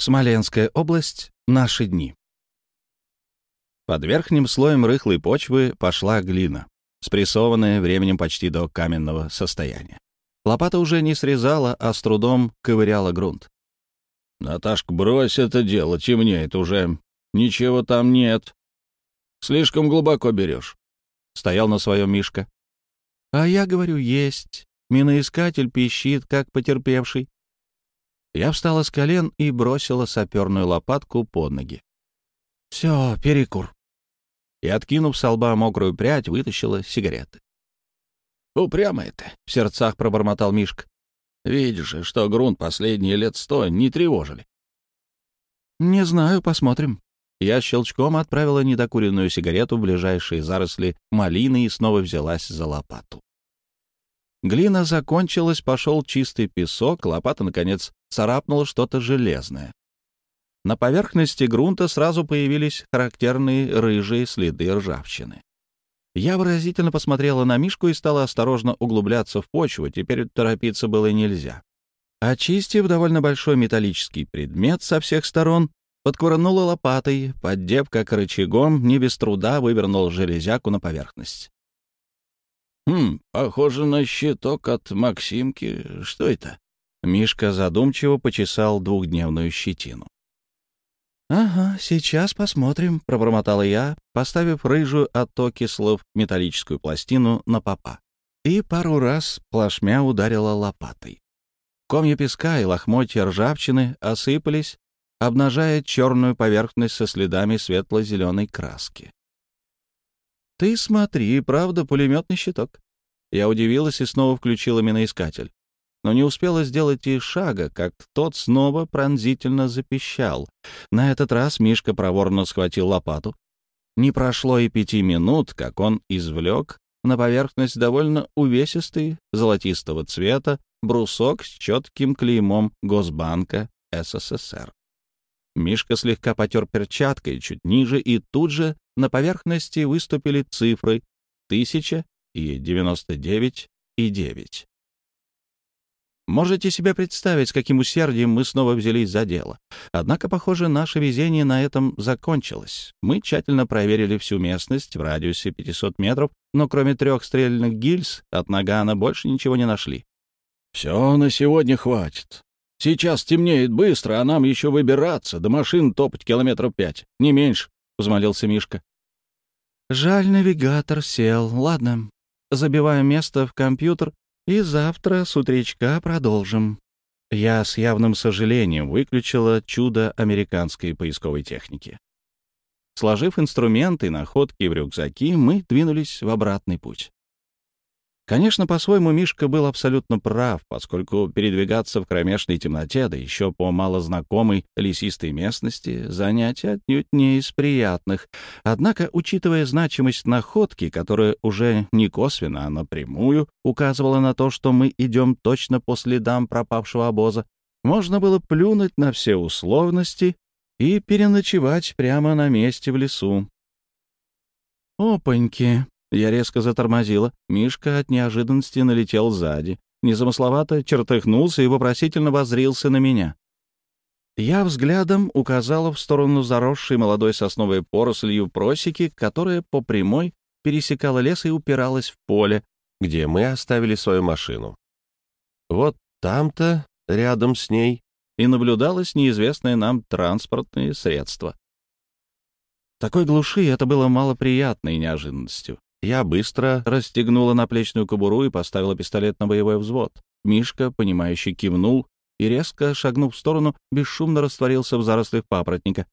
Смоленская область. Наши дни. Под верхним слоем рыхлой почвы пошла глина, спрессованная временем почти до каменного состояния. Лопата уже не срезала, а с трудом ковыряла грунт. «Наташка, брось это дело, темнеет уже. Ничего там нет. Слишком глубоко берешь», — стоял на своем Мишка. «А я говорю, есть. Миноискатель пищит, как потерпевший. Я встала с колен и бросила саперную лопатку под ноги. «Все, перекур». И, откинув с лба мокрую прядь, вытащила сигареты. «Упрямо это», — в сердцах пробормотал Мишка. «Видишь же, что грунт последние лет сто не тревожили». «Не знаю, посмотрим». Я щелчком отправила недокуренную сигарету в ближайшие заросли малины и снова взялась за лопату. Глина закончилась, пошел чистый песок, лопата, наконец, царапнула что-то железное. На поверхности грунта сразу появились характерные рыжие следы ржавчины. Я выразительно посмотрела на Мишку и стала осторожно углубляться в почву, теперь торопиться было нельзя. Очистив довольно большой металлический предмет со всех сторон, подкурнула лопатой, поддев как рычагом, не без труда вывернул железяку на поверхность. «Хм, похоже на щиток от Максимки. Что это?» Мишка задумчиво почесал двухдневную щетину. «Ага, сейчас посмотрим», — пробормотала я, поставив рыжую от окислов металлическую пластину на попа. И пару раз плашмя ударила лопатой. Комья песка и лохмотья ржавчины осыпались, обнажая черную поверхность со следами светло-зеленой краски. «Ты смотри, правда, пулеметный щиток». Я удивилась и снова включила миноискатель. Но не успела сделать и шага, как тот снова пронзительно запищал. На этот раз Мишка проворно схватил лопату. Не прошло и пяти минут, как он извлек на поверхность довольно увесистый, золотистого цвета, брусок с четким клеймом Госбанка СССР. Мишка слегка потер перчаткой чуть ниже, и тут же на поверхности выступили цифры 1000 и 99 и 9. Можете себе представить, с каким усердием мы снова взялись за дело. Однако, похоже, наше везение на этом закончилось. Мы тщательно проверили всю местность в радиусе 500 метров, но кроме трех стрельных гильз от нагана больше ничего не нашли. «Все на сегодня хватит. Сейчас темнеет быстро, а нам еще выбираться, до машин топать километров пять, не меньше», — взмолился Мишка. Жаль, навигатор сел. Ладно, забиваю место в компьютер, и завтра с утречка продолжим. Я с явным сожалением выключила чудо американской поисковой техники. Сложив инструменты и находки в рюкзаки, мы двинулись в обратный путь. Конечно, по-своему Мишка был абсолютно прав, поскольку передвигаться в кромешной темноте, да еще по малознакомой лесистой местности, занятие отнюдь не из приятных. Однако, учитывая значимость находки, которая уже не косвенно, а напрямую указывала на то, что мы идем точно по следам пропавшего обоза, можно было плюнуть на все условности и переночевать прямо на месте в лесу. «Опаньки!» Я резко затормозила. Мишка от неожиданности налетел сзади. Незамысловато чертыхнулся и вопросительно воззрился на меня. Я взглядом указала в сторону заросшей молодой сосновой порослью просеки, которая по прямой пересекала лес и упиралась в поле, где мы оставили свою машину. Вот там-то, рядом с ней, и наблюдалось неизвестное нам транспортное средство. В такой глуши это было малоприятной неожиданностью. Я быстро расстегнула наплечную кобуру и поставила пистолет на боевой взвод. Мишка, понимающий, кивнул и, резко шагнув в сторону, бесшумно растворился в зарослях папоротника.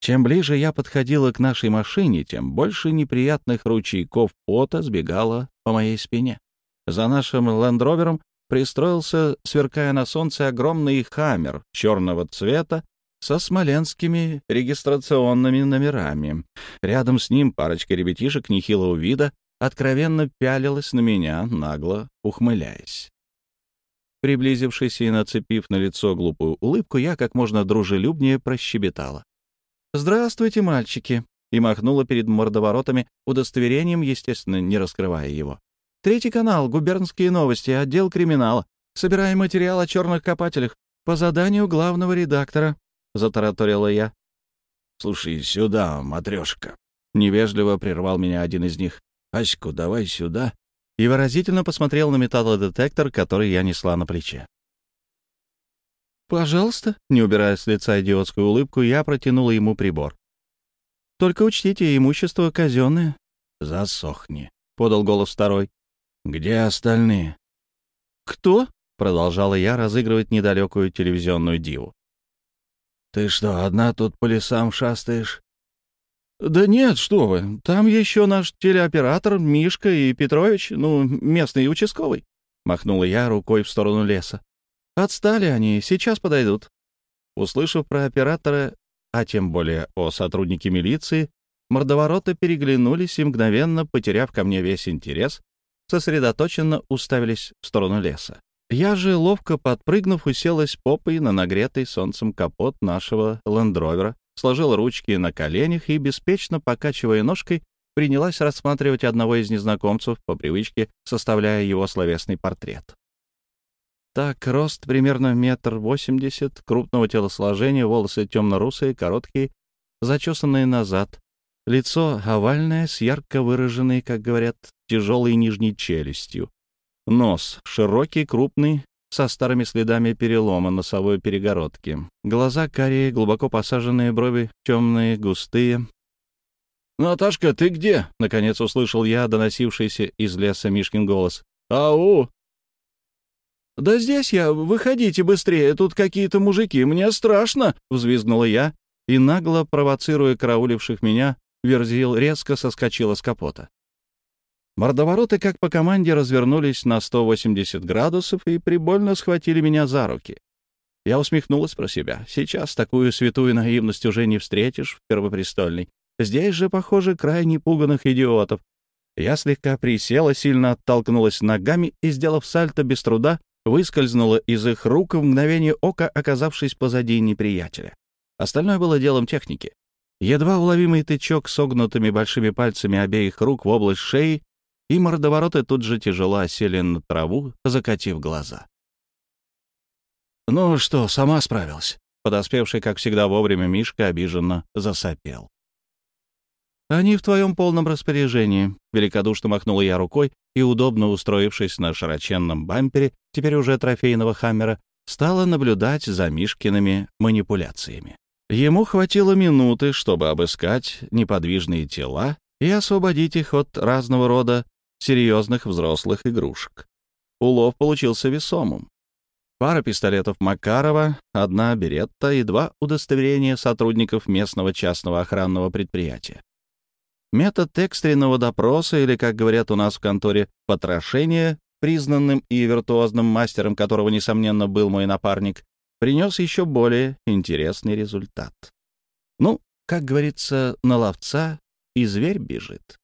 Чем ближе я подходила к нашей машине, тем больше неприятных ручейков пота сбегало по моей спине. За нашим лендровером пристроился, сверкая на солнце, огромный хаммер черного цвета со смоленскими регистрационными номерами. Рядом с ним парочка ребятишек нехилого вида откровенно пялилась на меня, нагло ухмыляясь. Приблизившись и нацепив на лицо глупую улыбку, я как можно дружелюбнее прощебетала. «Здравствуйте, мальчики!» и махнула перед мордоворотами удостоверением, естественно, не раскрывая его. «Третий канал, губернские новости, отдел криминала. Собираем материал о черных копателях по заданию главного редактора. — затараторила я. «Слушай, сюда, матрешка!» — невежливо прервал меня один из них. «Аську, давай сюда!» И выразительно посмотрел на металлодетектор, который я несла на плече. «Пожалуйста», — не убирая с лица идиотскую улыбку, я протянула ему прибор. «Только учтите, имущество казенное». «Засохни», — подал голос второй. «Где остальные?» «Кто?» — продолжала я разыгрывать недалекую телевизионную диву. «Ты что, одна тут по лесам шастаешь?» «Да нет, что вы, там еще наш телеоператор Мишка и Петрович, ну, местный участковый», — махнула я рукой в сторону леса. «Отстали они, сейчас подойдут». Услышав про оператора, а тем более о сотруднике милиции, мордовороты переглянулись и, мгновенно потеряв ко мне весь интерес, сосредоточенно уставились в сторону леса. Я же, ловко подпрыгнув, уселась попой на нагретый солнцем капот нашего лендровера, сложила ручки на коленях и, беспечно покачивая ножкой, принялась рассматривать одного из незнакомцев, по привычке составляя его словесный портрет. Так, рост примерно метр восемьдесят, крупного телосложения, волосы темно-русые, короткие, зачесанные назад, лицо овальное, с ярко выраженной, как говорят, тяжелой нижней челюстью, нос широкий, крупный, со старыми следами перелома носовой перегородки. Глаза карие, глубоко посаженные брови, темные, густые. «Наташка, ты где?» — наконец услышал я доносившийся из леса Мишкин голос. «Ау!» «Да здесь я, выходите быстрее, тут какие-то мужики, мне страшно!» — взвизгнула я, и, нагло провоцируя карауливших меня, Верзил резко соскочила с капота. Мордовороты, как по команде, развернулись на 180 градусов и прибольно схватили меня за руки. Я усмехнулась про себя. Сейчас такую святую наивность уже не встретишь в Первопрестольной. Здесь же, похоже, крайне пуганных идиотов. Я слегка присела, сильно оттолкнулась ногами и, сделав сальто без труда, выскользнула из их рук в мгновение ока, оказавшись позади неприятеля. Остальное было делом техники. Едва уловимый тычок согнутыми большими пальцами обеих рук в область шеи и мордовороты тут же тяжело осели на траву, закатив глаза. «Ну что, сама справилась?» Подоспевший, как всегда, вовремя Мишка обиженно засопел. «Они в твоем полном распоряжении», — великодушно махнула я рукой и, удобно устроившись на широченном бампере, теперь уже трофейного «Хаммера», стала наблюдать за Мишкиными манипуляциями. Ему хватило минуты, чтобы обыскать неподвижные тела и освободить их от разного рода серьезных взрослых игрушек. Улов получился весомым. Пара пистолетов Макарова, одна беретта и два удостоверения сотрудников местного частного охранного предприятия. Метод экстренного допроса, или, как говорят у нас в конторе, потрошения, признанным и виртуозным мастером которого, несомненно, был мой напарник, принес еще более интересный результат. Ну, как говорится, на ловца и зверь бежит.